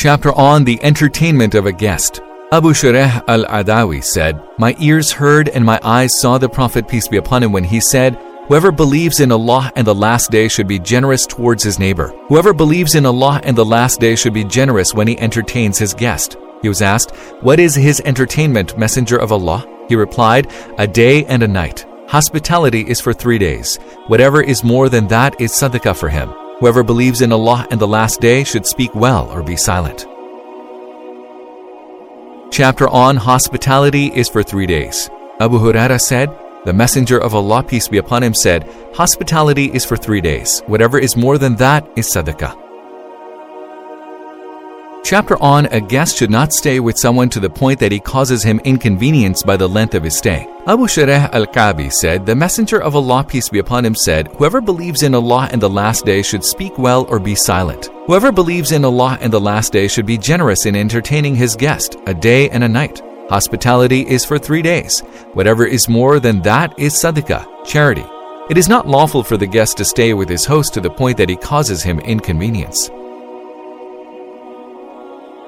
Chapter on the entertainment of a guest. Abu Shureh al Adawi said, My ears heard and my eyes saw the Prophet, peace be upon him, when he said, Whoever believes in Allah and the last day should be generous towards his neighbor. Whoever believes in Allah and the last day should be generous when he entertains his guest. He was asked, What is his entertainment, Messenger of Allah? He replied, A day and a night. Hospitality is for three days. Whatever is more than that is sadaqah for him. Whoever believes in Allah and the last day should speak well or be silent. Chapter on hospitality is for three days. Abu Huraira said, the Messenger of Allah, peace be upon him, said, Hospitality is for three days. Whatever is more than that is sadaqah. Chapter on A guest should not stay with someone to the point that he causes him inconvenience by the length of his stay. Abu Shureh al Kabi said, The Messenger of Allah, peace be upon him, said, Whoever believes in Allah and the last day should speak well or be silent. Whoever believes in Allah and the last day should be generous in entertaining his guest, a day and a night. Hospitality is for three days. Whatever is more than that is sadaqah, charity. It is not lawful for the guest to stay with his host to the point that he causes him inconvenience.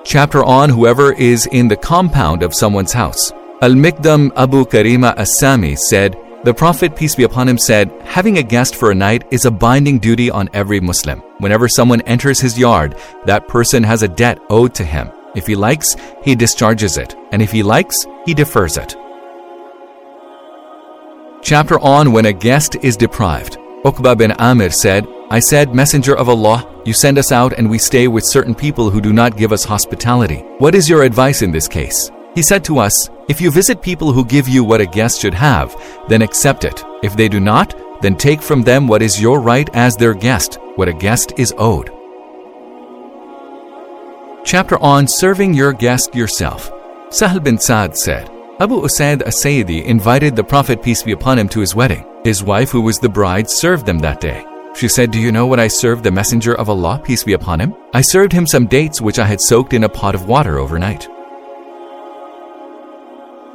Chapter on whoever is in the compound of someone's house. Al Mikdam Abu Karima As-Sami said, The Prophet, peace be upon him, said, Having a guest for a night is a binding duty on every Muslim. Whenever someone enters his yard, that person has a debt owed to him. If he likes, he discharges it, and if he likes, he defers it. Chapter on when a guest is deprived. Uqba bin Amir said, I said, Messenger of Allah, you send us out and we stay with certain people who do not give us hospitality. What is your advice in this case? He said to us, If you visit people who give you what a guest should have, then accept it. If they do not, then take from them what is your right as their guest, what a guest is owed. Chapter on Serving Your Guest Yourself. Sahl bin Sa'd said, Abu Usaid as-Sayyidi invited the Prophet peace be upon him to his wedding. His wife, who was the bride, served them that day. She said, Do you know what I served the Messenger of Allah, peace be upon him? I served him some dates which I had soaked in a pot of water overnight.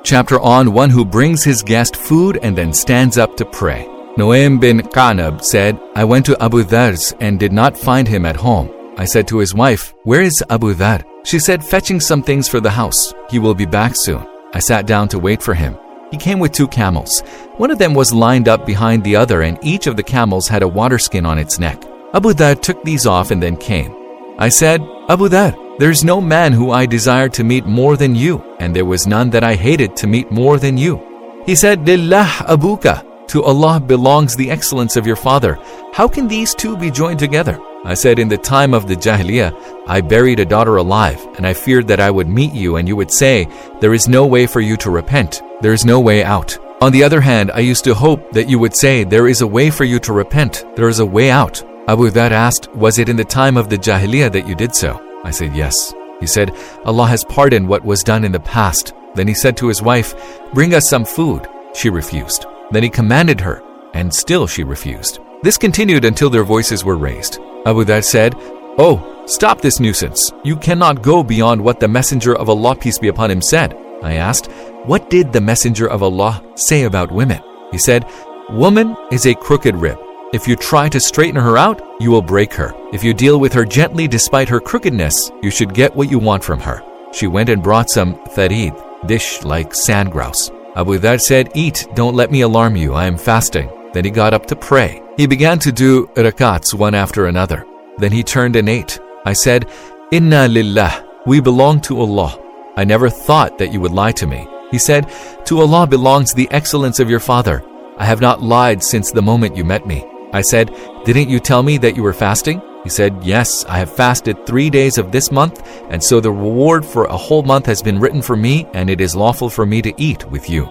Chapter on one who brings his guest food and then stands up to pray. Noaim bin Qanab said, I went to Abu Dhar's and did not find him at home. I said to his wife, Where is Abu Dhar? She said, Fetching some things for the house. He will be back soon. I sat down to wait for him. He came with two camels. One of them was lined up behind the other, and each of the camels had a water skin on its neck. Abu Dhar took these off and then came. I said, Abu Dhar, there's no man who I desire to meet more than you, and there was none that I hated to meet more than you. He said, Lillah abuka, to Allah belongs the excellence of your father. How can these two be joined together? I said, In the time of the Jahiliyyah, I buried a daughter alive, and I feared that I would meet you and you would say, There is no way for you to repent, there is no way out. On the other hand, I used to hope that you would say, There is a way for you to repent, there is a way out. Abu Dhar asked, Was it in the time of the Jahiliyyah that you did so? I said, Yes. He said, Allah has pardoned what was done in the past. Then he said to his wife, Bring us some food. She refused. Then he commanded her, and still she refused. This continued until their voices were raised. Abu Dhar said, Oh, stop this nuisance. You cannot go beyond what the Messenger of Allah, peace be upon him, said. I asked, What did the Messenger of Allah say about women? He said, Woman is a crooked rib. If you try to straighten her out, you will break her. If you deal with her gently despite her crookedness, you should get what you want from her. She went and brought some tharid, dish like sand grouse. Abu Dhar said, Eat, don't let me alarm you, I am fasting. Then he got up to pray. He began to do rakats one after another. Then he turned and ate. I said, Inna lillah, we belong to Allah. I never thought that you would lie to me. He said, To Allah belongs the excellence of your father. I have not lied since the moment you met me. I said, Didn't you tell me that you were fasting? He said, Yes, I have fasted three days of this month, and so the reward for a whole month has been written for me, and it is lawful for me to eat with you.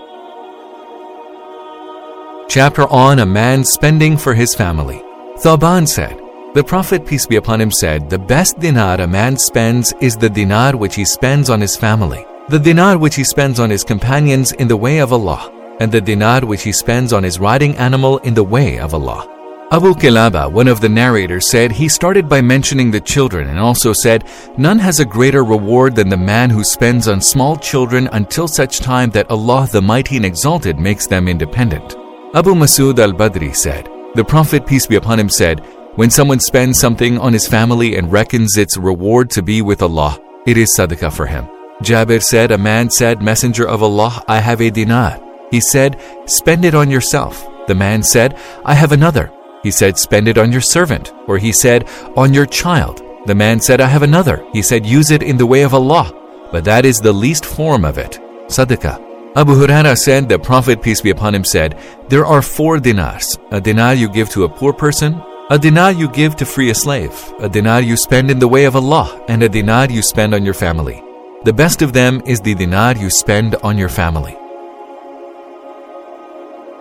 Chapter on a man spending for his family. Thaban said, The Prophet, peace be upon him, said, The best dinar a man spends is the dinar which he spends on his family, the dinar which he spends on his companions in the way of Allah, and the dinar which he spends on his riding animal in the way of Allah. Abu Kilaba, one of the narrators, said he started by mentioning the children and also said, None has a greater reward than the man who spends on small children until such time that Allah the Mighty and Exalted makes them independent. Abu Masud al Badri said, The Prophet, peace be upon him, said, When someone spends something on his family and reckons its reward to be with Allah, it is sadaqah for him. Jabir said, A man said, Messenger of Allah, I have a dinar. He said, Spend it on yourself. The man said, I have another. He said, Spend it on your servant. Or he said, On your child. The man said, I have another. He said, Use it in the way of Allah. But that is the least form of it. Sadaqah. Abu Huraira said, The Prophet, peace be upon him, said, There are four dinars. A dinar you give to a poor person, a dinar you give to free a slave, a dinar you spend in the way of Allah, and a dinar you spend on your family. The best of them is the dinar you spend on your family.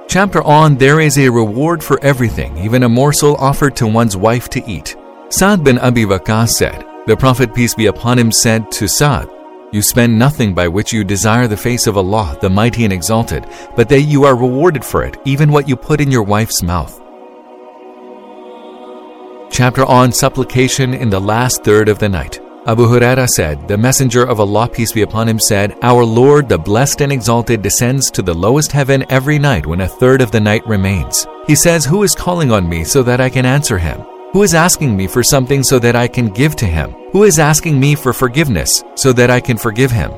Chapter on There is a reward for everything, even a morsel offered to one's wife to eat. Sa'd bin Abi Waqqas said, The Prophet, peace be upon him, said to Sa'd, You spend nothing by which you desire the face of Allah, the Mighty and Exalted, but that you are rewarded for it, even what you put in your wife's mouth. Chapter on Supplication in the last third of the night. Abu Huraira said, The Messenger of Allah, peace be upon him, said, Our Lord, the Blessed and Exalted, descends to the lowest heaven every night when a third of the night remains. He says, Who is calling on me so that I can answer him? Who is asking me for something so that I can give to him? Who is asking me for forgiveness so that I can forgive him?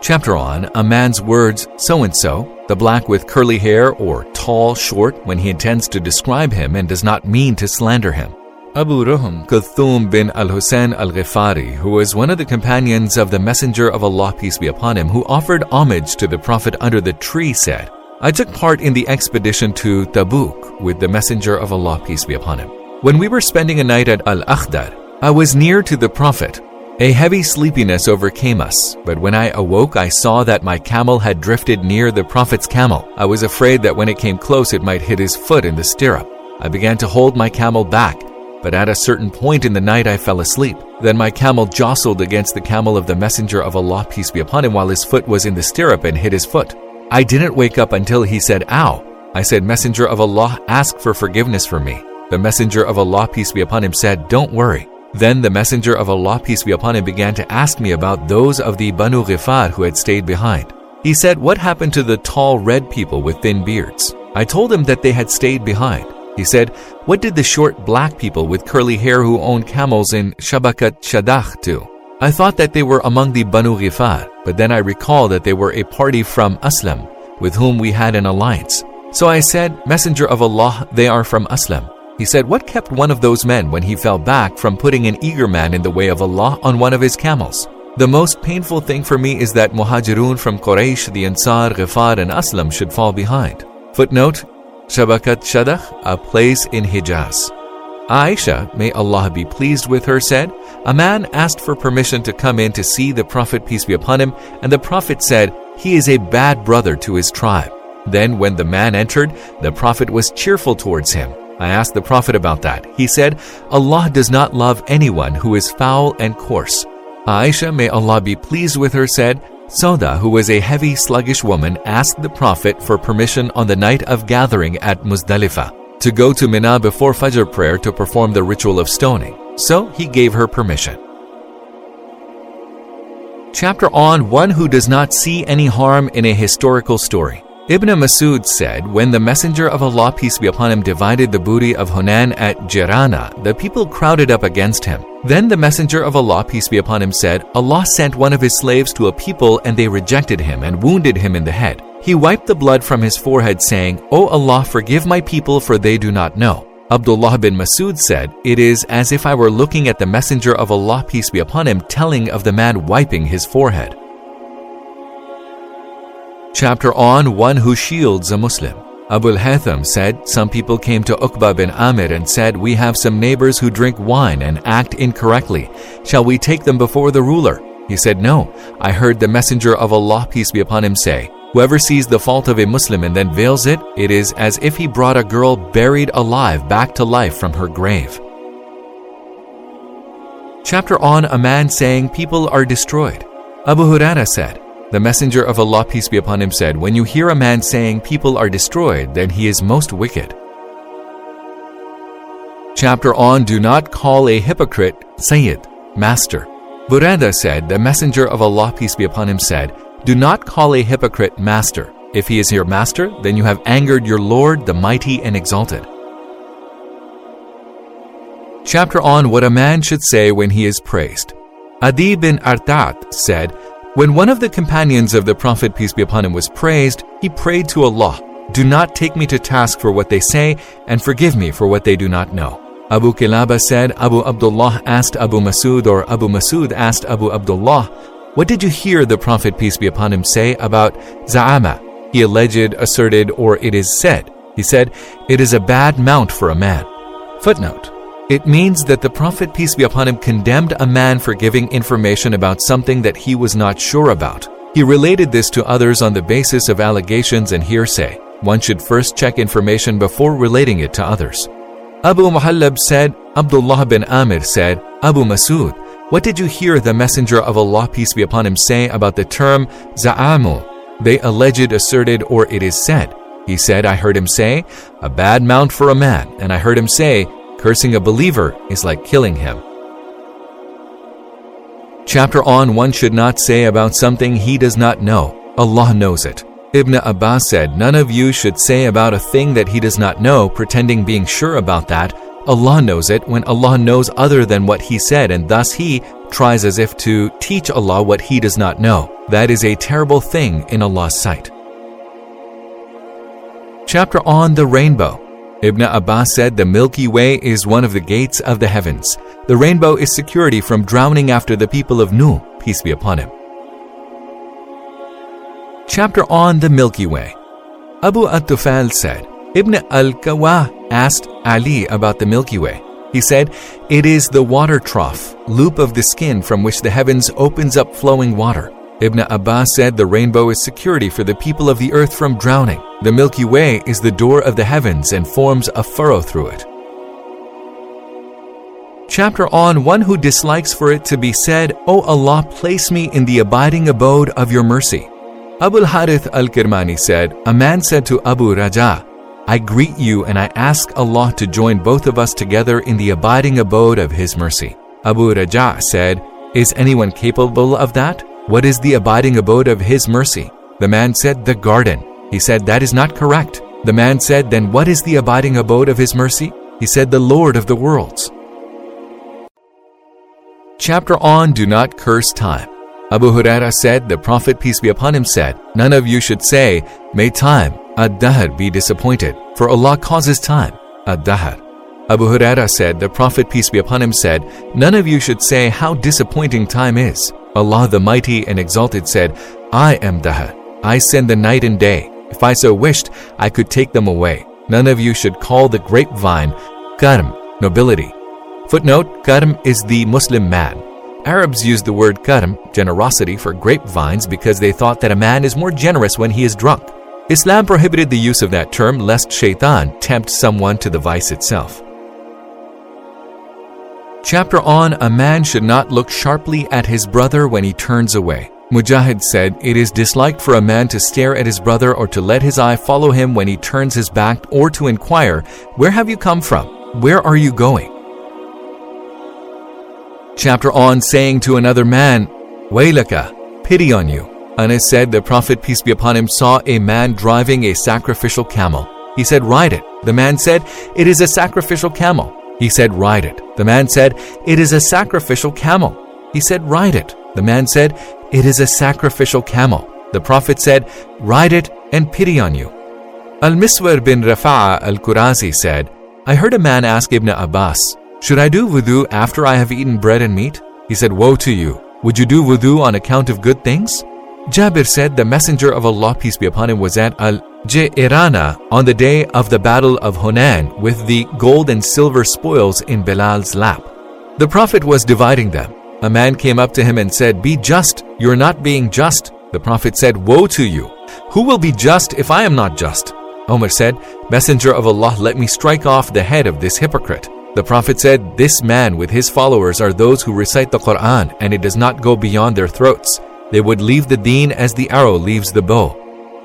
Chapter on A man's words, so and so, the black with curly hair or tall, short, when he intends to describe him and does not mean to slander him. Abu Ruhum Kulthum bin al Hussein al Ghifari, who was one of the companions of the Messenger of Allah, peace be upon him, who offered homage to the Prophet under the tree, said, I took part in the expedition to Tabuk with the Messenger of Allah, peace be upon him. When we were spending a night at Al Akhdar, I was near to the Prophet. A heavy sleepiness overcame us, but when I awoke, I saw that my camel had drifted near the Prophet's camel. I was afraid that when it came close, it might hit his foot in the stirrup. I began to hold my camel back but at a certain point in the night I fell asleep. Then my camel jostled against the camel of the Messenger of Allah, peace be upon him, while his foot was in the stirrup and hit his foot. I didn't wake up until he said, Ow! I said, Messenger of Allah, ask for forgiveness for me. The Messenger of Allah, peace be upon him, said, Don't worry. Then the Messenger of Allah, peace be upon him, began to ask me about those of the Banu Ghifar who had stayed behind. He said, What happened to the tall red people with thin beards? I told him that they had stayed behind. He said, What did the short black people with curly hair who owned camels in Shabakat Shadach do? I thought that they were among the Banu Ghifar, but then I recall that they were a party from Aslam, with whom we had an alliance. So I said, Messenger of Allah, they are from Aslam. He said, What kept one of those men when he fell back from putting an eager man in the way of Allah on one of his camels? The most painful thing for me is that Muhajirun from Quraysh, the Ansar, Ghifar, and Aslam should fall behind. Footnote Shabakat Shadach, a place in Hijaz. Aisha, may Allah be pleased with her, said, A man asked for permission to come in to see the Prophet, peace be upon him, and the Prophet said, He is a bad brother to his tribe. Then, when the man entered, the Prophet was cheerful towards him. I asked the Prophet about that. He said, Allah does not love anyone who is foul and coarse. Aisha, may Allah be pleased with her, said, Sauda, who was a heavy, sluggish woman, asked the Prophet for permission on the night of gathering at Muzdalifah to go to Mina before Fajr prayer to perform the ritual of stoning. So he gave her permission. Chapter on One who does not see any harm in a historical story. Ibn Masud said, When the Messenger of Allah, peace be upon him, divided the booty of Hunain at Jirana, the people crowded up against him. Then the Messenger of Allah, peace be upon him, said, Allah sent one of his slaves to a people and they rejected him and wounded him in the head. He wiped the blood from his forehead, saying, O Allah, forgive my people, for they do not know. Abdullah bin Masud said, It is as if I were looking at the Messenger of Allah, peace be upon him, telling of the man wiping his forehead. Chapter on One Who Shields a Muslim. Abu al Haytham said, Some people came to Uqba bin Amir and said, We have some neighbors who drink wine and act incorrectly. Shall we take them before the ruler? He said, No. I heard the Messenger of Allah, peace be upon him, say, Whoever sees the fault of a Muslim and then veils it, it is as if he brought a girl buried alive back to life from her grave. Chapter on A man saying, People are destroyed. Abu Huraira said, the Messenger of Allah, peace be upon him, said, When you hear a man saying people are destroyed, then he is most wicked. Chapter on Do not call a hypocrite Sayyid, Master. Buraidah said, The Messenger of Allah, peace be upon him, said, Do not call a hypocrite Master. If he is your Master, then you have angered your Lord, the Mighty and Exalted. Chapter on what a man should say when he is praised. Adi bin Artat said, When one of the companions of the Prophet, peace be upon him, was praised, he prayed to Allah, Do not take me to task for what they say, and forgive me for what they do not know. Abu Kilaba said, Abu Abdullah asked Abu Masud, or Abu Masud asked Abu Abdullah, What did you hear the Prophet, peace be upon him, say about Za'ama? He alleged, asserted, or it is said. He said, It is a bad mount for a man. Footnote it means that the Prophet, peace be upon him, condemned a man for giving information about something that he was not sure about. He related this to others on the basis of allegations and hearsay. One should first check information before relating it to others. Abu Muhallab said, Abdullah bin Amir said, Abu Masud, what did you hear the Messenger of Allah, peace be upon him, say about the term za'amu? They alleged, asserted, or it is said. He said, I heard him say, a bad mount for a man, and I heard him say, Cursing a believer is like killing him. Chapter on one should not say about something he does not know. Allah knows it. Ibn Abbas said, None of you should say about a thing that he does not know, pretending being sure about that. Allah knows it when Allah knows other than what he said, and thus he tries as if to teach Allah what he does not know. That is a terrible thing in Allah's sight. Chapter on the Rainbow Ibn Abbas said the Milky Way is one of the gates of the heavens. The rainbow is security from drowning after the people of Nuh, peace be upon him. Chapter on the Milky Way. Abu at-Tufail said, Ibn al-Kawa asked Ali about the Milky Way. He said, It is the water trough, loop of the skin from which the heavens opens up flowing water. Ibn Abbas said the rainbow is security for the people of the earth from drowning. The Milky Way is the door of the heavens and forms a furrow through it. Chapter on one who dislikes for it to be said, O Allah, place me in the abiding abode of your mercy. Abu Harith al Kirmani said, A man said to Abu Raja, I greet you and I ask Allah to join both of us together in the abiding abode of His mercy. Abu Raja said, Is anyone capable of that? What is the abiding abode of His mercy? The man said, The garden. He said, That is not correct. The man said, Then what is the abiding abode of His mercy? He said, The Lord of the worlds. Chapter on Do Not Curse Time. Abu Huraira said, The Prophet, peace be upon him, said, None of you should say, May time, ad-dahr, be disappointed, for Allah causes time, ad-dahr. Abu Huraira said, The Prophet, peace be upon him, said, None of you should say how disappointing time is. Allah the Mighty and Exalted said, I am Daha. I send the night and day. If I so wished, I could take them away. None of you should call the grapevine Karm, nobility. Footnote, Karm is the Muslim man. Arabs used the word Karm, generosity, for grapevines because they thought that a man is more generous when he is drunk. Islam prohibited the use of that term lest shaitan tempt someone to the vice itself. Chapter on A man should not look sharply at his brother when he turns away. Mujahid said, It is disliked for a man to stare at his brother or to let his eye follow him when he turns his back or to inquire, Where have you come from? Where are you going? Chapter on saying to another man, Waylaka, pity on you. Anas said the Prophet, peace be upon him, saw a man driving a sacrificial camel. He said, Ride it. The man said, It is a sacrificial camel. He said, Ride it. The man said, It is a sacrificial camel. He said, Ride it. The man said, It is a sacrificial camel. The Prophet said, Ride it and pity on you. Al Miswar bin Rafa'a al Qurazi said, I heard a man ask Ibn Abbas, Should I do wudu after I have eaten bread and meat? He said, Woe to you! Would you do wudu on account of good things? Jabir said, The Messenger of Allah, peace be upon him, was at Al Jairana on the day of the Battle of Hunain with the gold and silver spoils in Bilal's lap. The Prophet was dividing them. A man came up to him and said, Be just, you are not being just. The Prophet said, Woe to you! Who will be just if I am not just? Omar said, Messenger of Allah, let me strike off the head of this hypocrite. The Prophet said, This man with his followers are those who recite the Quran, and it does not go beyond their throats. They would leave the deen as the arrow leaves the bow.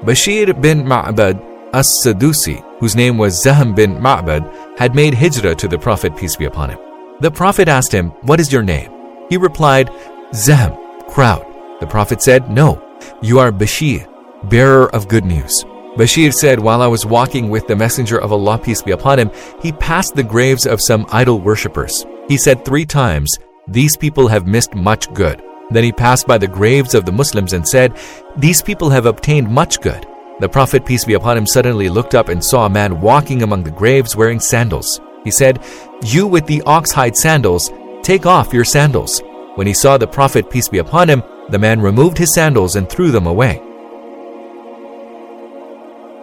Bashir bin Ma'bad as-Sadusi, whose name was Zahm bin Ma'bad, had made hijrah to the Prophet, peace be upon him. The Prophet asked him, What is your name? He replied, Zahm, crowd. The Prophet said, No, you are Bashir, bearer of good news. Bashir said, While I was walking with the Messenger of Allah, peace be upon him, he passed the graves of some idol worshippers. He said three times, These people have missed much good. Then he passed by the graves of the Muslims and said, These people have obtained much good. The Prophet, peace be upon him, suddenly looked up and saw a man walking among the graves wearing sandals. He said, You with the oxhide sandals, take off your sandals. When he saw the Prophet, peace be upon him, the man removed his sandals and threw them away.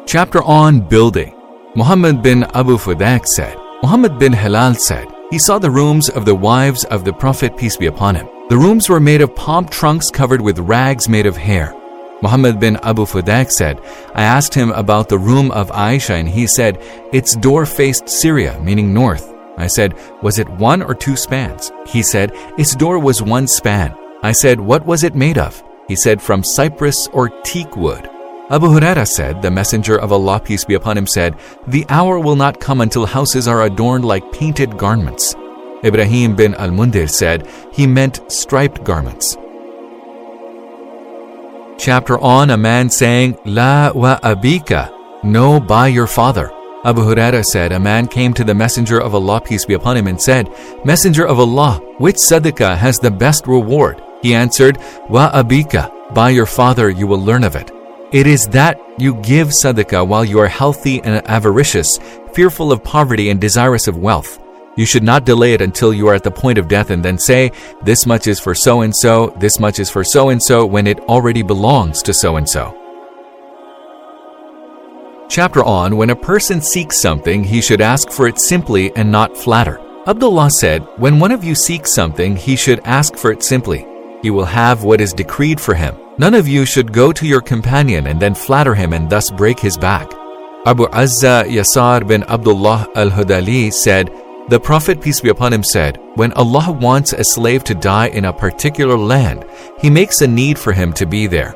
Chapter on Building Muhammad bin Abu Fudak said, Muhammad bin Hilal said, he saw the rooms of the wives of the Prophet, peace be upon him. The rooms were made of palm trunks covered with rags made of hair. Muhammad bin Abu Fudak said, I asked him about the room of Aisha and he said, its door faced Syria, meaning north. I said, was it one or two spans? He said, its door was one span. I said, what was it made of? He said, from cypress or teak wood. Abu Huraira said, the Messenger of Allah, peace be upon him, said, The hour will not come until houses are adorned like painted garments. Ibrahim bin al Mundir said, he meant striped garments. Chapter on a man saying, La wa abika, no, by your father. Abu Huraira said, A man came to the Messenger of Allah, peace be upon him, and said, Messenger of Allah, which sadaqah has the best reward? He answered, Wa abika, by your father you will learn of it. It is that you give sadaqah while you are healthy and avaricious, fearful of poverty and desirous of wealth. You should not delay it until you are at the point of death and then say, this much is for so and so, this much is for so and so, when it already belongs to so and so. Chapter on When a person seeks something, he should ask for it simply and not flatter. Abdullah said, When one of you seeks something, he should ask for it simply. He will have what is decreed for him. None of you should go to your companion and then flatter him and thus break his back. Abu Azza Yasar bin Abdullah al Hudali said, The Prophet, peace be upon him, said, When Allah wants a slave to die in a particular land, He makes a need for him to be there.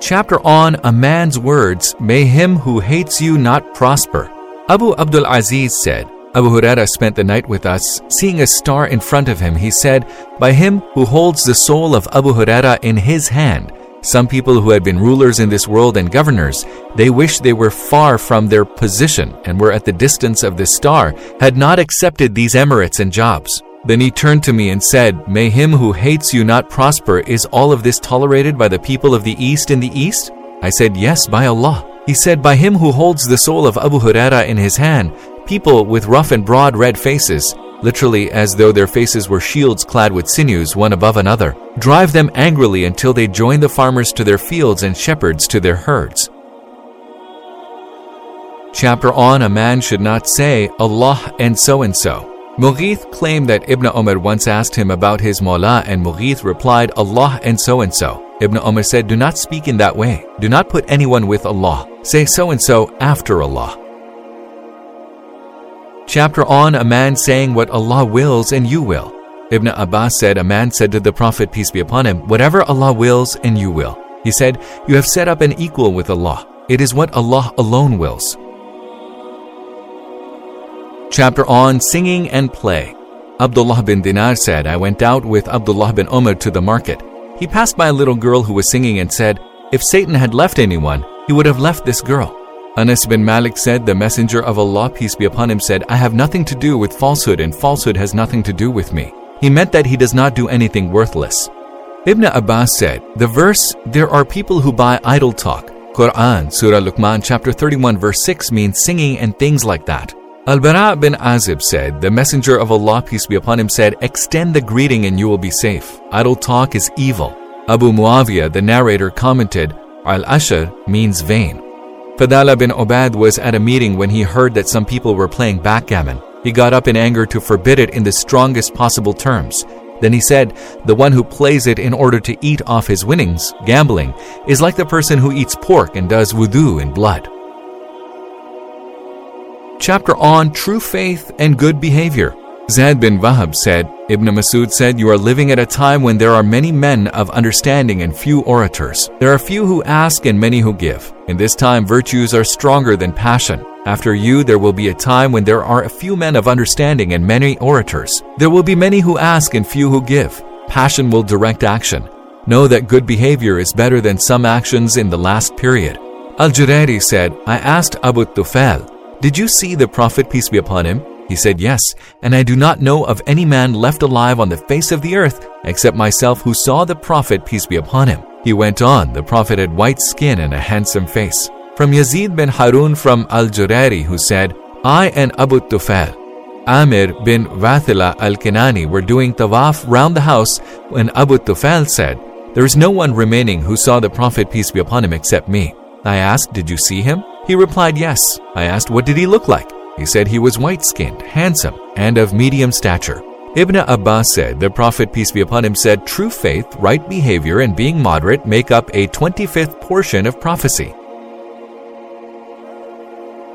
Chapter on A Man's Words May Him Who Hates You Not Prosper. Abu Abdul Aziz said, Abu Huraira spent the night with us. Seeing a star in front of him, he said, By him who holds the soul of Abu Huraira in his hand, some people who had been rulers in this world and governors, they wished they were far from their position and were at the distance of this star, had not accepted these emirates and jobs. Then he turned to me and said, May him who hates you not prosper. Is all of this tolerated by the people of the East in the East? I said, Yes, by Allah. He said, By him who holds the soul of Abu Huraira in his hand, People with rough and broad red faces, literally as though their faces were shields clad with sinews one above another, drive them angrily until they join the farmers to their fields and shepherds to their herds. Chapter on A man should not say Allah and so and so. Mughith claimed that Ibn Umar once asked him about his Mawla and Mughith replied Allah and so and so. Ibn Umar said, Do not speak in that way. Do not put anyone with Allah. Say so and so after Allah chapter on a man saying what Allah wills and you will. Ibn Abbas said, A man said to the Prophet, peace be upon him, Whatever Allah wills and you will. He said, You have set up an equal with Allah. It is what Allah alone wills. Chapter on Singing and Play. Abdullah bin Dinar said, I went out with Abdullah bin Umar to the market. He passed by a little girl who was singing and said, If Satan had left anyone, he would have left this girl. Anas bin Malik said, The Messenger of Allah, peace be upon him, said, I have nothing to do with falsehood, and falsehood has nothing to do with me. He meant that he does not do anything worthless. Ibn Abbas said, The verse, There are people who buy idle talk. Quran, Surah Luqman, chapter 31, verse 6 means singing and things like that. Al Bara bin Azib said, The Messenger of Allah, peace be upon him, said, Extend the greeting and you will be safe. Idle talk is evil. Abu Muawiyah, the narrator, commented, Al Ashar means vain. Fadala bin Obad was at a meeting when he heard that some people were playing backgammon. He got up in anger to forbid it in the strongest possible terms. Then he said, The one who plays it in order to eat off his winnings, gambling, is like the person who eats pork and does wudu in blood. Chapter on True Faith and Good Behavior. Zaid bin Wahab said, Ibn Masud said, You are living at a time when there are many men of understanding and few orators. There are few who ask and many who give. In this time, virtues are stronger than passion. After you, there will be a time when there are a few men of understanding and many orators. There will be many who ask and few who give. Passion will direct action. Know that good behavior is better than some actions in the last period. Al Jurayri said, I asked Abu Tufail, Did you see the Prophet, peace be upon him? He said, Yes, and I do not know of any man left alive on the face of the earth except myself who saw the Prophet, peace be upon him. He went on, the Prophet had white skin and a handsome face. From Yazid bin Harun from Al Jurayri, who said, I and Abu Tufail, Amir bin Wathila al Kinani were doing tawaf round the house when Abu Tufail said, There is no one remaining who saw the Prophet, peace be upon him, except me. I asked, Did you see him? He replied, Yes. I asked, What did he look like? He said he was white skinned, handsome, and of medium stature. Ibn Abbas said, The Prophet, peace be upon him, said, True faith, right behavior, and being moderate make up a 25th portion of prophecy.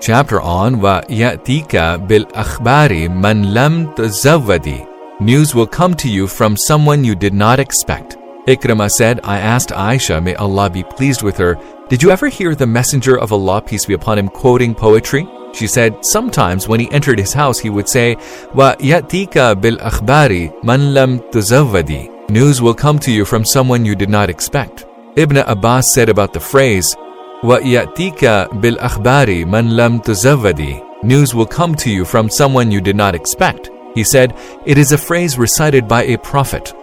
Chapter on Wa Ya'tika bil Akhbari man lam tazawwadi. News will come to you from someone you did not expect. Ikrimah said, I asked Aisha, may Allah be pleased with her, Did you ever hear the Messenger of Allah, peace be upon him, quoting poetry? She said sometimes when he entered his house he would say, Wa yatika bil akhbari man lam. News will come to you from someone you did not expect. Ibn Abbas said about the phrase, Wa yatika bil akhbari man lam. News will come to you from someone you did not expect. He said, It is a phrase recited by a prophet.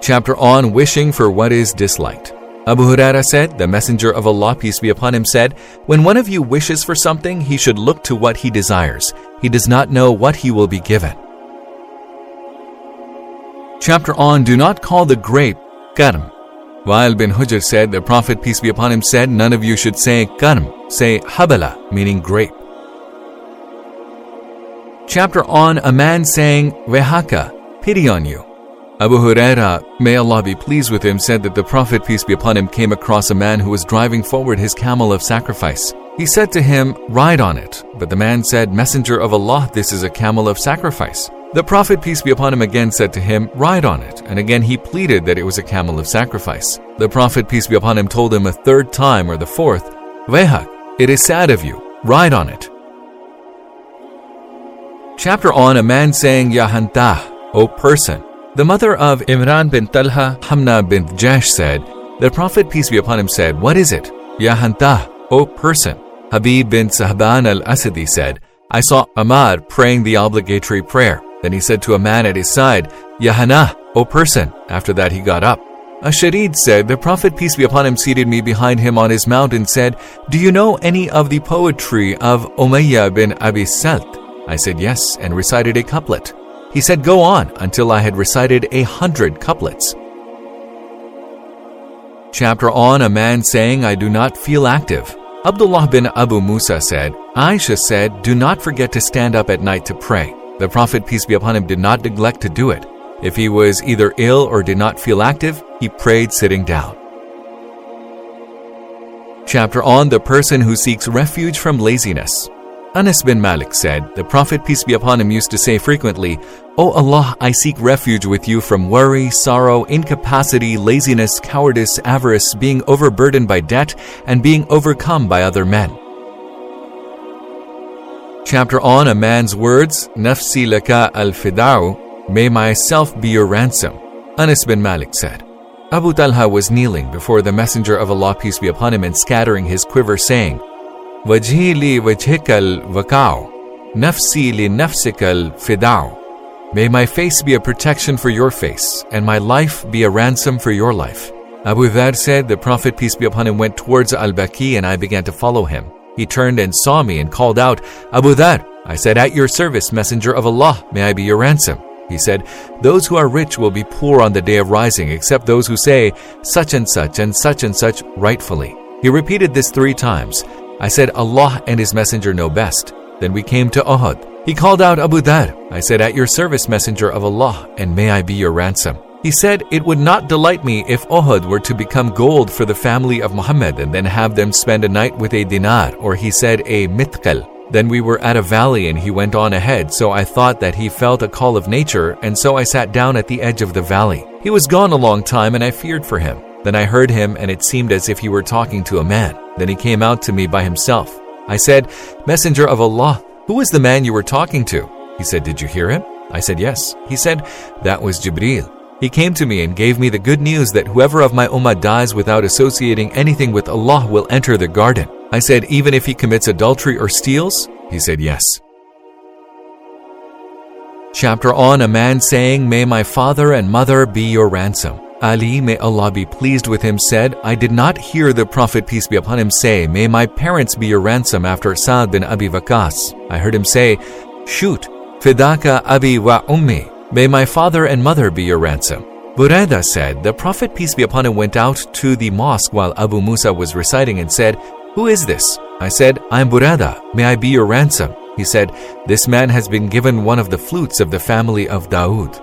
Chapter on wishing for what is disliked. Abu Huraira said, The Messenger of Allah, peace be upon him, said, When one of you wishes for something, he should look to what he desires. He does not know what he will be given. Chapter on Do not call the grape karm. Wa'il bin Hujr said, The Prophet, peace be upon him, said, None of you should say karm, say habala, meaning grape. Chapter on A man saying, Vehaka, pity on you. Abu Huraira, may Allah be pleased with him, said that the Prophet, peace be upon him, came across a man who was driving forward his camel of sacrifice. He said to him, Ride on it. But the man said, Messenger of Allah, this is a camel of sacrifice. The Prophet, peace be upon him, again said to him, Ride on it. And again he pleaded that it was a camel of sacrifice. The Prophet, peace be upon him, told him a third time or the fourth, Vehak, it is sad of you. Ride on it. Chapter on a man saying, Yahantah, O person. The mother of Imran bin Talha, Hamna bin Jahsh said, The Prophet, peace be upon him, said, What is it? Ya Hantah, O person. Habib bin Sahban al-Asadi said, I saw Ahmad praying the obligatory prayer. Then he said to a man at his side, Ya Hana, O person. After that he got up. A Sharid said, The Prophet, peace be upon him, seated me behind him on his mount and said, Do you know any of the poetry of Umayyah bin Abi Salt? I said yes, and recited a couplet. He said, Go on until I had recited a hundred couplets. Chapter on a man saying, I do not feel active. Abdullah bin Abu Musa said, Aisha said, Do not forget to stand up at night to pray. The Prophet, peace be upon him, did not neglect to do it. If he was either ill or did not feel active, he prayed sitting down. Chapter on the person who seeks refuge from laziness. Anas bin Malik said, The Prophet, peace be upon him, used to say frequently, O Allah, I seek refuge with you from worry, sorrow, incapacity, laziness, cowardice, avarice, being overburdened by debt, and being overcome by other men. Chapter on a man's words, Nafsi laka al fida'u, may myself be your ransom. Anas bin Malik said, Abu Talha was kneeling before the Messenger of Allah, peace be upon him, and scattering his quiver, saying, وجهي لوجهك الوقاع نفسي لنفسك الفداع May my face be a protection for your face, and my life be a ransom for your life. Abu Dhar said, The Prophet, peace be upon him, went towards Al Baqi, and I began to follow him. He turned and saw me and called out, Abu Dhar. I said, At your service, Messenger of Allah, may I be your ransom. He said, Those who are rich will be poor on the day of rising, except those who say, Such and such and such and such rightfully. He repeated this three times. I said, Allah and His Messenger know best. Then we came to Uhud. He called out Abu Dhar. I said, At your service, Messenger of Allah, and may I be your ransom. He said, It would not delight me if Uhud were to become gold for the family of Muhammad and then have them spend a night with a dinar, or he said a mithqal. Then we were at a valley and he went on ahead, so I thought that he felt a call of nature, and so I sat down at the edge of the valley. He was gone a long time and I feared for him. Then I heard him, and it seemed as if he were talking to a man. Then he came out to me by himself. I said, Messenger of Allah, who was the man you were talking to? He said, Did you hear him? I said, Yes. He said, That was Jibreel. He came to me and gave me the good news that whoever of my ummah dies without associating anything with Allah will enter the garden. I said, even if he commits adultery or steals? He said, yes. Chapter on a man saying, May my father and mother be your ransom. Ali, may Allah be pleased with him, said, I did not hear the Prophet, peace be upon him, say, May my parents be your ransom after Sa'd bin Abi Waqqas. I heard him say, Shoot, Fidaka Abi wa Ummi. May my father and mother be your ransom. Buraidah said, The Prophet, peace be upon him, went out to the mosque while Abu Musa was reciting and said, Who is this? I said, I am Buraidah. May I be your ransom? He said, This man has been given one of the flutes of the family of Dawood.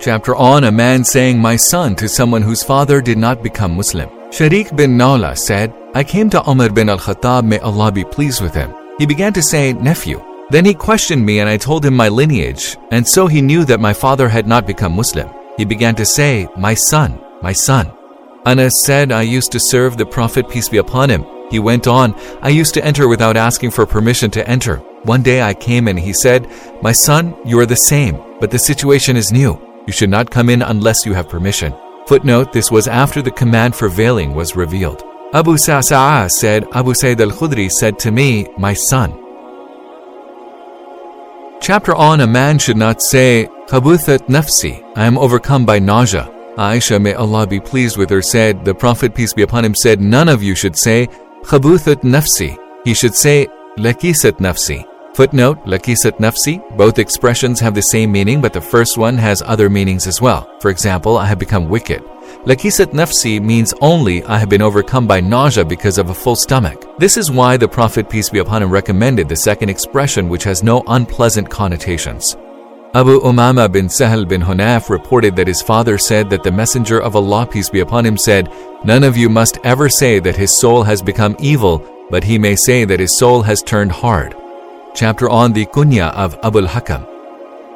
Chapter on a man saying, My son, to someone whose father did not become Muslim. Sharik bin Nawla said, I came to Umar bin al Khattab, may Allah be pleased with him. He began to say, Nephew. Then he questioned me and I told him my lineage, and so he knew that my father had not become Muslim. He began to say, My son, my son. Anas said, I used to serve the Prophet, peace be upon him. He went on, I used to enter without asking for permission to enter. One day I came and he said, My son, you are the same, but the situation is new. You should not come in unless you have permission. Footnote, this was after the command for veiling was revealed. Abu Sa'sa'a said, Abu Sa'id al-Khudri said to me, My son. Chapter on a man should not say, Khabuthat nafsi, I am overcome by nausea. Aisha, may Allah be pleased with her, said, The Prophet, peace be upon him, said, None of you should say, Khabuthat nafsi. He should say, Lakisat nafsi. Footnote, lakisat nafsi, both expressions have the same meaning, but the first one has other meanings as well. For example, I have become wicked. Lakisat nafsi means only I have been overcome by nausea because of a full stomach. This is why the Prophet, peace be upon him, recommended the second expression which has no unpleasant connotations. Abu Umama bin Sahal bin Hunaf reported that his father said that the Messenger of Allah, peace be upon him, said, None of you must ever say that his soul has become evil, but he may say that his soul has turned hard chapter on the kunya of Abul Hakam.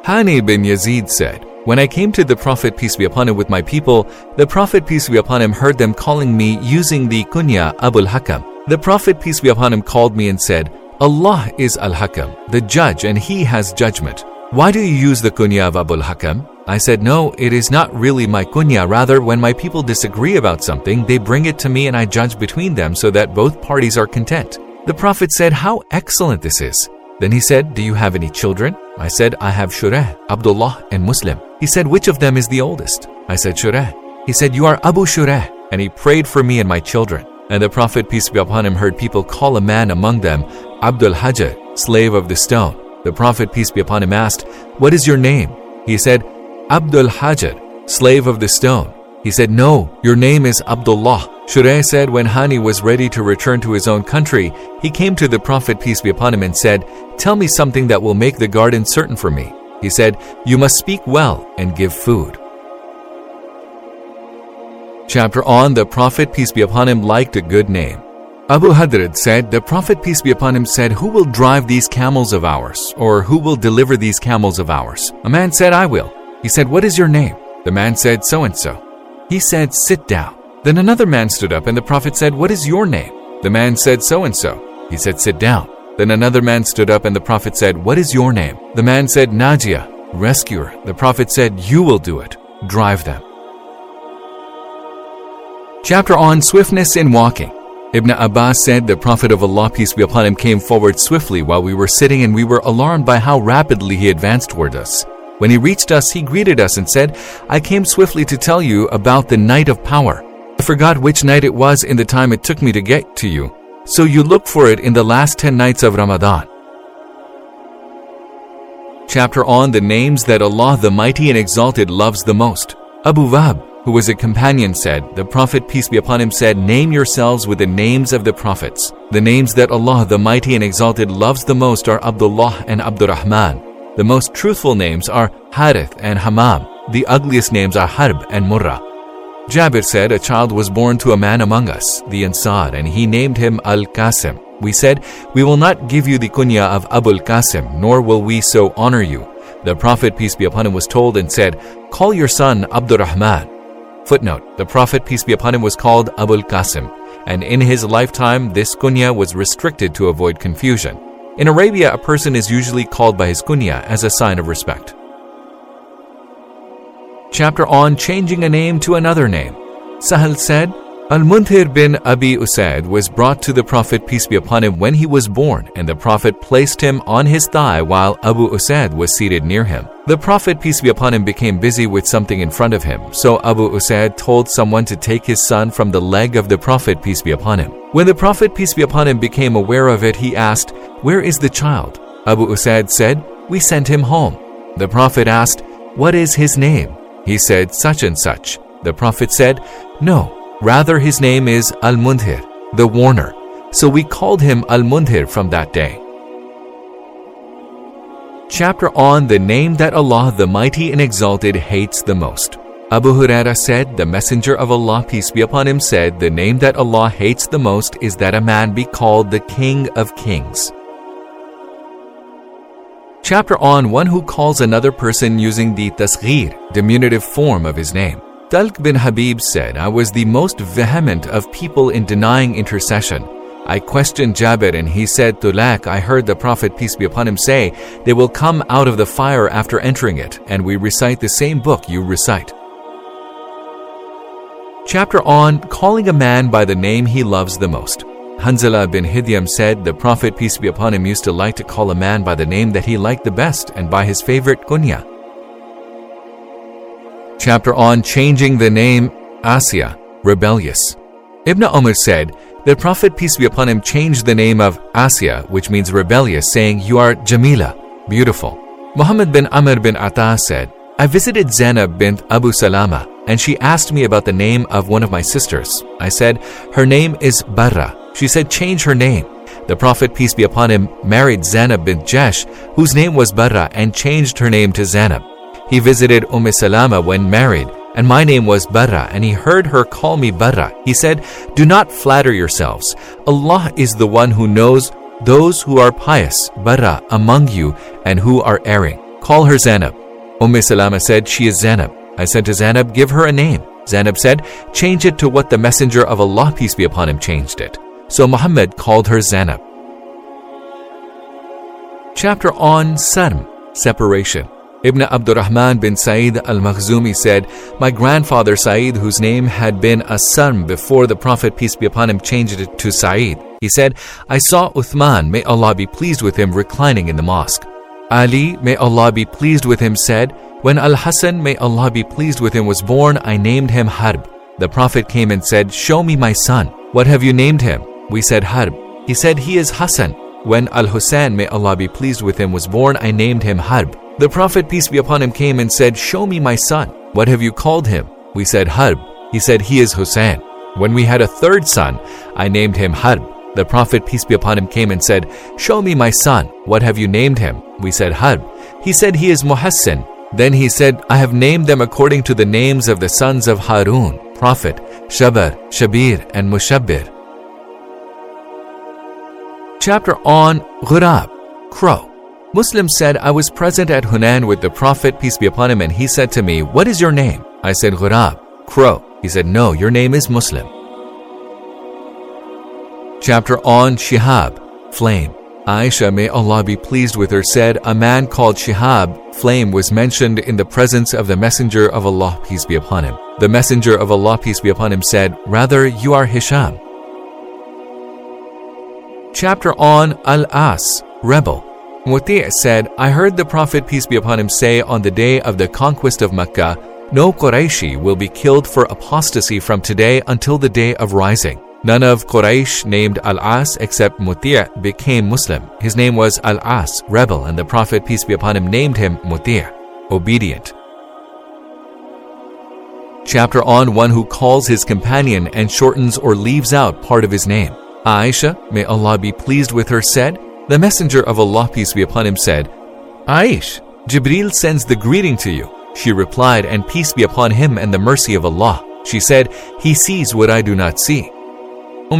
Hani bin Yazid said, When I came to the Prophet, peace be upon him, with my people, the Prophet, peace be upon him, heard them calling me using the kunya Abul Hakam. The Prophet, peace be upon him, called me and said, Allah is Al Hakam, the judge, and He has judgment. Why do you use the kunya of Abul Hakam? I said, No, it is not really my kunya. Rather, when my people disagree about something, they bring it to me and I judge between them so that both parties are content. The Prophet said, How excellent this is! Then he said, Do you have any children? I said, I have Shureh, Abdullah, and Muslim. He said, Which of them is the oldest? I said, Shureh. He said, You are Abu Shureh. And he prayed for me and my children. And the Prophet, peace be upon him, heard people call a man among them Abdul Hajar, slave of the stone. The Prophet, peace be upon him, asked, What is your name? He said, Abdul Hajar, slave of the stone. He said, No, your name is Abdullah. Shureh said when Hani was ready to return to his own country, he came to the Prophet, peace be upon him, and said, Tell me something that will make the garden certain for me. He said, You must speak well and give food. Chapter on the Prophet, peace be upon him, liked a good name. Abu Hadrad said, The Prophet, peace be upon him, said, Who will drive these camels of ours? Or who will deliver these camels of ours? A man said, I will. He said, What is your name? The man said, So and so. He said, Sit down. Then another man stood up, and the Prophet said, What is your name? The man said, So and so. He said, Sit down. Then another man stood up, and the Prophet said, What is your name? The man said, Najia, rescuer. The Prophet said, You will do it. Drive them. Chapter on Swiftness in Walking. Ibn Abbas said, The Prophet of Allah, peace be upon him, came forward swiftly while we were sitting, and we were alarmed by how rapidly he advanced toward us. When he reached us, he greeted us and said, I came swiftly to tell you about the night of power. I forgot which night it was in the time it took me to get to you. So you look for it in the last 10 nights of Ramadan. Chapter on the names that Allah the Mighty and Exalted loves the most. Abu Wahb, who was a companion, said, The Prophet, peace be upon him, said, Name yourselves with the names of the prophets. The names that Allah the Mighty and Exalted loves the most are Abdullah and Abdurrahman. The most truthful names are Harith and Hammam. The ugliest names are Harb and Murrah. Jabir said, A child was born to a man among us, the Ansar, and he named him Al Qasim. We said, We will not give you the kunya of Abul Qasim, nor will we so honor you. The Prophet, peace be upon him, was told and said, Call your son Abdurrahman. Footnote The Prophet, peace be upon him, was called Abul Qasim, and in his lifetime, this kunya was restricted to avoid confusion. In Arabia, a person is usually called by his kunya as a sign of respect. Chapter on changing a name to another name. Sahal said, Al-Munthir bin Abi Usaid was brought to the Prophet peace be upon him when he was born and the Prophet placed him on his thigh while Abu Usaid was seated near him. The Prophet peace be upon him became busy with something in front of him, so Abu Usaid told someone to take his son from the leg of the Prophet peace be upon him. When the Prophet peace be upon him became aware of it, he asked, Where is the child? Abu Usaid said, We sent him home. The Prophet asked, What is his name? He said, Such and such. The Prophet said, No, Rather, his name is Al Mundhir, the warner. So we called him Al Mundhir from that day. Chapter on the name that Allah the Mighty and Exalted hates the most. Abu Huraira said, The Messenger of Allah, peace be upon him, said, The name that Allah hates the most is that a man be called the King of Kings. Chapter on one who calls another person using the tasghir, diminutive form of his name. Talq bin Habib said, I was the most vehement of people in denying intercession. I questioned Jabir and he said, Tulaiq, I heard the Prophet, peace be upon him, say, They will come out of the fire after entering it, and we recite the same book you recite. Chapter on Calling a man by the name he loves the most. Hanzala bin Hidhyam said, The Prophet, peace be upon him, used to like to call a man by the name that he liked the best and by his favorite kunya chapter on changing the name Asiya, rebellious. Ibn Umar said, The Prophet, peace be upon him, changed the name of Asiya, which means rebellious, saying, You are Jamila, beautiful. Muhammad bin Amr bin Atta said, I visited Zainab bint Abu Salama, and she asked me about the name of one of my sisters. I said, Her name is Barra. She said, Change her name. The Prophet, peace be upon him, married Zainab bint Jahsh, whose name was Barra, and changed her name to Zainab. He visited Umm Salama when married, and my name was Barra, and he heard her call me Barra. He said, Do not flatter yourselves. Allah is the one who knows those who are pious, Barra, among you, and who are erring. Call her Zainab. Umm Salama said, She is Zainab. I said to Zainab, Give her a name. Zainab said, Change it to what the Messenger of Allah, peace be upon him, changed it. So Muhammad called her Zainab. Chapter on Sarm, Separation. Ibn Abdurrahman bin Sa'id al-Makhzumi said, My grandfather Sa'id, whose name had been Asram before the Prophet, peace be upon him, changed it to Sa'id. He said, I saw Uthman, may Allah be pleased with him, reclining in the mosque. Ali, may Allah be pleased with him, said, When Al-Hasan, may Allah be pleased with him, was born, I named him Harb. The Prophet came and said, Show me my son. What have you named him? We said Harb. He said, He is Hassan. When Al-Hussein, may Allah be pleased with him, was born, I named him Harb. The Prophet, peace be upon him, came and said, Show me my son. What have you called him? We said, Harb. He said, He is Hussein. When we had a third son, I named him Harb. The Prophet, peace be upon him, came and said, Show me my son. What have you named him? We said, Harb. He said, He is Muhassin. Then he said, I have named them according to the names of the sons of Harun, Prophet, Shabar, Shabir, and Mushabbir. Chapter on Ghurab, Crow. Muslim said, I was present at Hunain with the Prophet, peace be upon him, and he said to me, What is your name? I said, Ghurab, crow. He said, No, your name is Muslim. Chapter on Shihab, flame. Aisha, may Allah be pleased with her, said, A man called Shihab, flame, was mentioned in the presence of the Messenger of Allah, peace be upon him. The Messenger of Allah, peace be upon him, said, Rather, you are Hisham. Chapter on Al As, rebel. Muti' said, I heard the Prophet, peace be upon him, say on the day of the conquest of Mecca, No Qurayshi will be killed for apostasy from today until the day of rising. None of Quraysh named Al-As except Muti' became Muslim. His name was Al-As, rebel, and the Prophet, peace be upon him, named him Muti', obedient. Chapter on one who calls his companion and shortens or leaves out part of his name. Aisha, may Allah be pleased with her, said, the Messenger of Allah, peace be upon him, said, Aish, Jibril sends the greeting to you. She replied, and peace be upon him and the mercy of Allah. She said, He sees what I do not see. Umm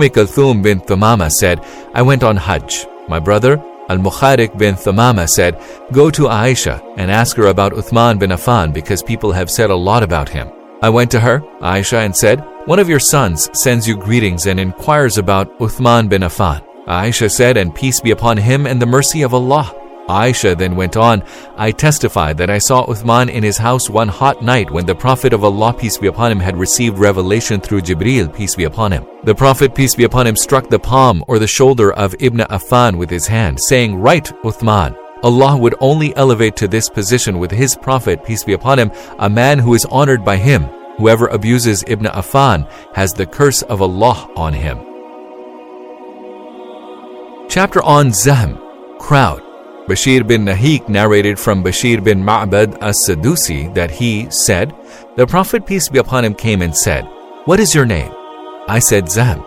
bin Thumama said, I went on Hajj. My brother, Al-Mukharik bin Thumama said, Go to Aisha and ask her about Uthman bin Affan because people have said a lot about him. I went to her, Aisha, and said, One of your sons sends you greetings and inquires about Uthman bin Affan. Aisha said, and peace be upon him and the mercy of Allah. Aisha then went on, I testified that I saw Uthman in his house one hot night when the Prophet of Allah, peace be upon him, had received revelation through Jibreel, peace be upon him. The Prophet, peace be upon him, struck the palm or the shoulder of Ibn Affan with his hand, saying, Right, Uthman. Allah would only elevate to this position with His Prophet, peace be upon him, a man who is honored by Him. Whoever abuses Ibn Affan has the curse of Allah on him. Chapter on Zahm, crowd. Bashir bin Nahik narrated from Bashir bin Ma'bad as-Sadusi that he said, The Prophet peace be upon him came and said, What is your name? I said Zahm.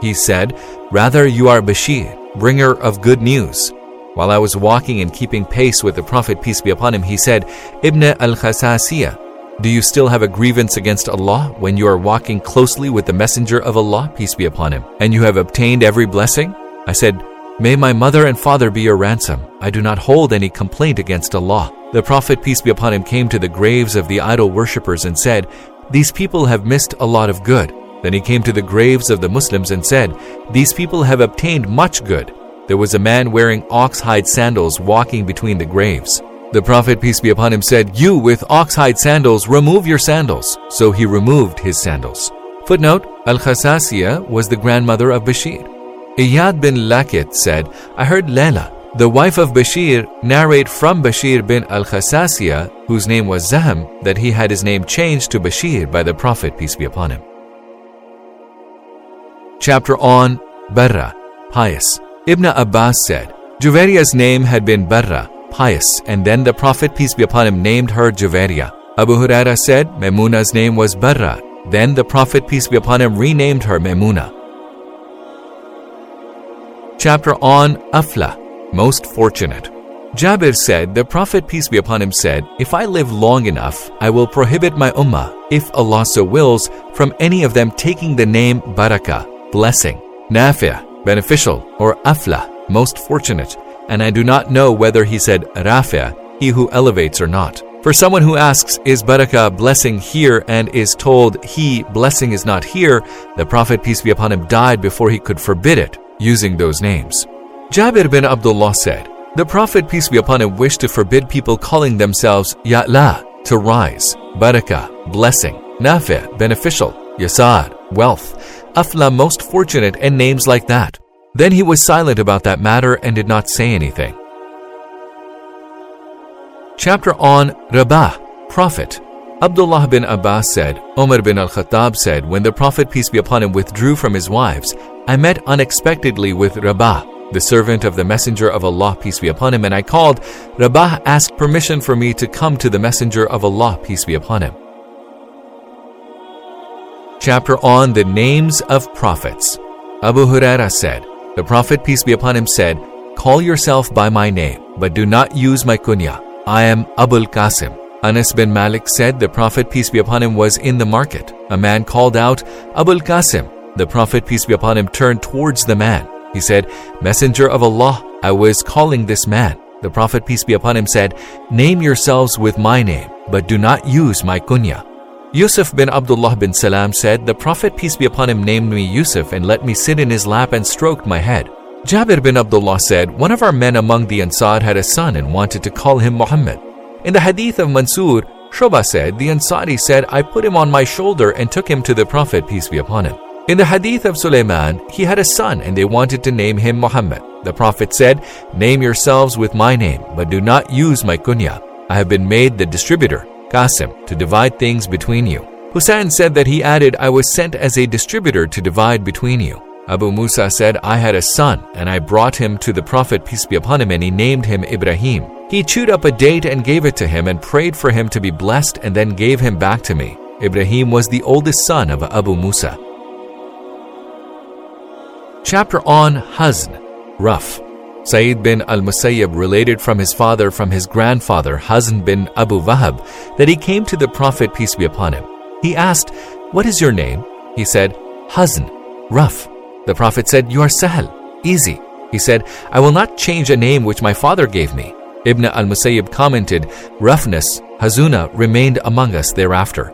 He said, Rather you are Bashir, bringer of good news. While I was walking and keeping pace with the Prophet peace be upon him, he said, Ibn al-Khasasiyah, do you still have a grievance against Allah when you are walking closely with the Messenger of Allah, peace be upon him, and you have obtained every blessing? I said, May my mother and father be your ransom. I do not hold any complaint against Allah. The Prophet, peace be upon him, came to the graves of the idol worshippers and said, These people have missed a lot of good. Then he came to the graves of the Muslims and said, These people have obtained much good. There was a man wearing oxhide sandals walking between the graves. The Prophet, peace be upon him, said, You with oxhide sandals, remove your sandals. So he removed his sandals. Footnote Al Khasasiyah was the grandmother of Bashir. Iyad bin Lakit said, I heard Layla, the wife of Bashir, narrate from Bashir bin al Khasasiyah, whose name was Zahm, that he had his name changed to Bashir by the Prophet, peace be upon him. Chapter on Barra, pious. Ibn Abbas said, Juwairiya's name had been Barra, pious, and then the Prophet, peace be upon him, named her Juwairiya. Abu Huraira said, Memuna's name was Barra. Then the Prophet, peace be upon him, renamed her Memuna chapter on Afla, most fortunate. Jabir said, The Prophet, peace be upon him, said, If I live long enough, I will prohibit my ummah, if Allah so wills, from any of them taking the name Baraka, blessing, Nafi', beneficial, or Afla, most fortunate. And I do not know whether he said Rafi', he who elevates or not. For someone who asks, Is Baraka blessing here? and is told, He, blessing is not here, the Prophet, peace be upon him, died before he could forbid it using those names. Jabir bin Abdullah said, The Prophet, peace be upon him, wished to forbid people calling themselves Ya'la, to rise, Barakah, blessing, Nafi, beneficial, Yasar, wealth, Afla, most fortunate, and names like that. Then he was silent about that matter and did not say anything. Chapter on Rabah, profit. Abdullah bin Abbas said, Omar bin al Khattab said, when the Prophet, peace be upon him, withdrew from his wives, I met unexpectedly with Rabah, the servant of the Messenger of Allah, peace be upon him, and I called. Rabah asked permission for me to come to the Messenger of Allah, peace be upon him. Chapter on the names of prophets. Abu Huraira said, The Prophet, peace be upon him, said, Call yourself by my name, but do not use my kunya. I am Abul Qasim. Anas bin Malik said the Prophet, peace be upon him, was in the market. A man called out, Abul Qasim, the Prophet, peace be upon him, turned towards the man. He said, Messenger of Allah, I was calling this man. The Prophet, peace be upon him, said, Name yourselves with my name, but do not use my kunya. Yusuf bin Abdullah bin Salam said, The Prophet, peace be upon him, named me Yusuf and let me sit in his lap and stroked my head. Jabir bin Abdullah said, One of our men among the Ansar had a son and wanted to call him Muhammad. In the hadith of Mansur, Shu'ba said, The Ansari said, I put him on my shoulder and took him to the Prophet, peace be upon him. In the hadith of Sulaiman, he had a son and they wanted to name him Muhammad. The Prophet said, Name yourselves with my name, but do not use my kunya. I have been made the distributor, Qasim, to divide things between you. Hussein said that he added, I was sent as a distributor to divide between you. Abu Musa said, I had a son, and I brought him to the Prophet, peace be upon him, and he named him Ibrahim. He chewed up a date and gave it to him, and prayed for him to be blessed, and then gave him back to me. Ibrahim was the oldest son of Abu Musa. Chapter on Hazn, rough. Sa'id bin al-Musayyib related from his father from his grandfather Hazn bin Abu Wahab that he came to the Prophet peace be upon him. He asked, "What is your name?" He said, "Hazn, rough." The Prophet said, "You are Sahel, easy." He said, "I will not change a name which my father gave me." Ibn al-Musayyib commented, "Roughness, Hazuna remained among us thereafter."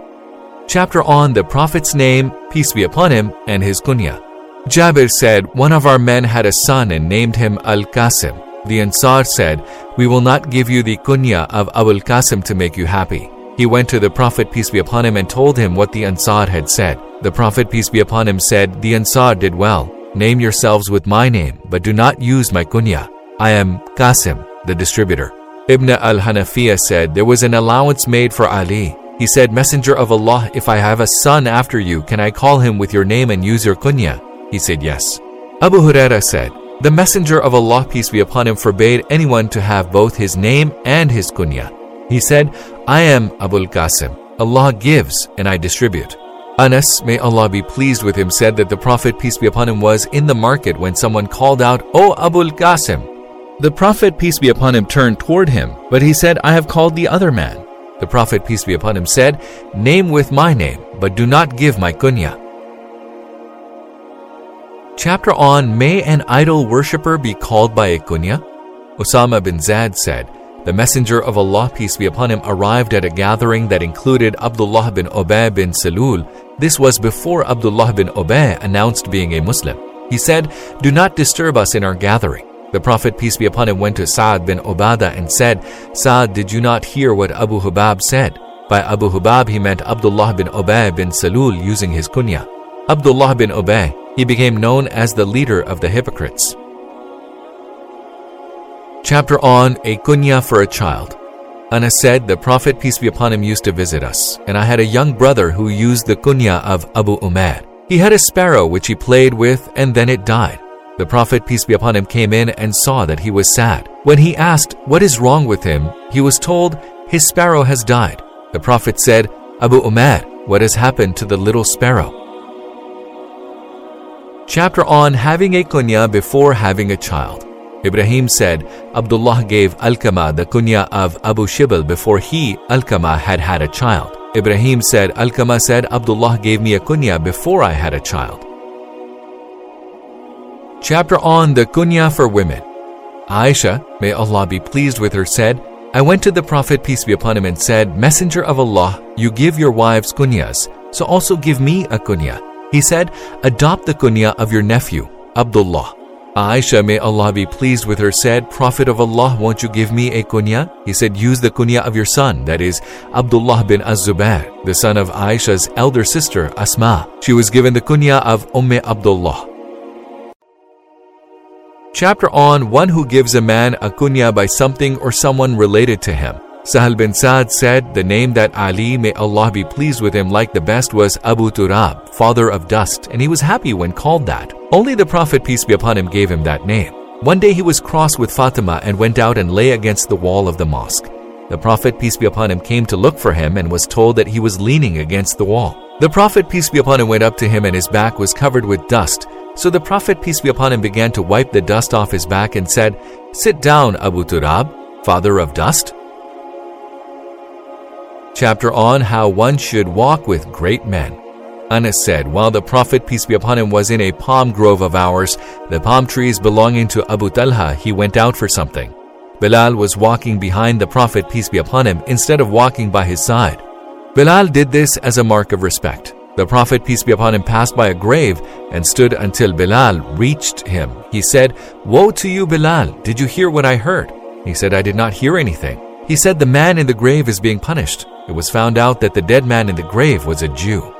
Chapter on the Prophet's name, peace be upon him, and his kunya. Jabir said, One of our men had a son and named him Al Qasim. The Ansar said, We will not give you the kunya of Abul Qasim to make you happy. He went to the Prophet peace be upon him and told him what the Ansar had said. The Prophet peace be upon him said, The Ansar did well. Name yourselves with my name, but do not use my kunya. I am Qasim, the distributor. Ibn al-Hanafiya said, There was an allowance made for Ali. He said, Messenger of Allah, if I have a son after you, can I call him with your name and use your kunya? He said, Yes. Abu Huraira said, The Messenger of Allah, peace be upon him, forbade anyone to have both his name and his kunya. He said, I am Abul Qasim. Allah gives and I distribute. Anas, may Allah be pleased with him, said that the Prophet, peace be upon him, was in the market when someone called out, O Abul Qasim. The Prophet, peace be upon him, turned toward him, but he said, I have called the other man. The Prophet, peace be upon him, said, Name with my name, but do not give my kunya. Chapter on May an idol worshipper be called by a kunya? Osama bin Zaid said, The Messenger of Allah, peace be upon him, arrived at a gathering that included Abdullah bin Ubay bin Salul. This was before Abdullah bin Ubay announced being a Muslim. He said, Do not disturb us in our gathering. The Prophet, peace be upon him, went to Sa'ad bin Ubadah and said, Sa'ad, did you not hear what Abu Hubab said? By Abu Hubab, he meant Abdullah bin Ubay bin Salul using his kunya. Abdullah bin Ubay, he became known as the leader of the hypocrites. Chapter on A Kunya for a Child. Anas said, The Prophet, peace be upon him, used to visit us, and I had a young brother who used the kunya of Abu Umair. He had a sparrow which he played with, and then it died. The Prophet, peace be upon him, came in and saw that he was sad. When he asked, What is wrong with him? he was told, His sparrow has died. The Prophet said, Abu Umair, what has happened to the little sparrow? Chapter on Having a Kunya Before Having a Child. Ibrahim said, Abdullah gave Alkama the kunya of Abu Shibal before he, Alkama, had had a child. Ibrahim said, Alkama said, Abdullah gave me a kunya before I had a child. Chapter on the kunya for women. Aisha, may Allah be pleased with her, said, I went to the Prophet, peace be upon him, and said, Messenger of Allah, you give your wives kunyas, so also give me a kunya. He said, Adopt the kunya of your nephew, Abdullah. Aisha, may Allah be pleased with her, said, Prophet of Allah, won't you give me a kunya? He said, Use the kunya of your son, that is, Abdullah bin Az-Zubair, the son of Aisha's elder sister, Asma. She was given the kunya of Umm Abdullah. Chapter on one who gives a man a kunya by something or someone related to him. Sahal bin Sa'd said, The name that Ali, may Allah be pleased with him, liked the best was Abu Turab, father of dust, and he was happy when called that. Only the Prophet, peace be upon him, gave him that name. One day he was cross with Fatima and went out and lay against the wall of the mosque. The Prophet, peace be upon him, came to look for him and was told that he was leaning against the wall. The Prophet, peace be upon him, went up to him and his back was covered with dust. So the Prophet, peace be upon him, began to wipe the dust off his back and said, Sit down, Abu Turab, father of dust. Chapter on how one should walk with great men. Anas said, While the Prophet, peace be upon him, was in a palm grove of ours, the palm trees belonging to Abu Talha, he went out for something. Bilal was walking behind the Prophet, peace be upon him, instead of walking by his side. Bilal did this as a mark of respect. The Prophet, peace be upon him, passed by a grave and stood until Bilal reached him. He said, Woe to you, Bilal! Did you hear what I heard? He said, I did not hear anything. He said, The man in the grave is being punished. It was found out that the dead man in the grave was a Jew.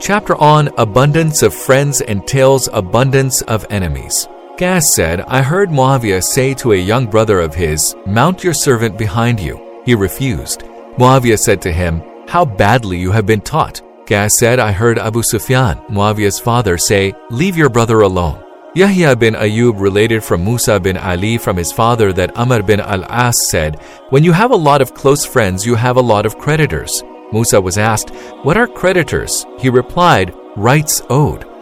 Chapter on Abundance of Friends entails Abundance of Enemies. Gas said, I heard Muawiyah say to a young brother of his, Mount your servant behind you. He refused. Muawiyah said to him, how badly you have been taught. Gas said, I heard Abu Sufyan, Muawiyah's father, say, Leave your brother alone. Yahya bin Ayub related from Musa bin Ali from his father that Amr bin al-As said, When you have a lot of close friends, you have a lot of creditors. Musa was asked, What are creditors? He replied, Rights owed.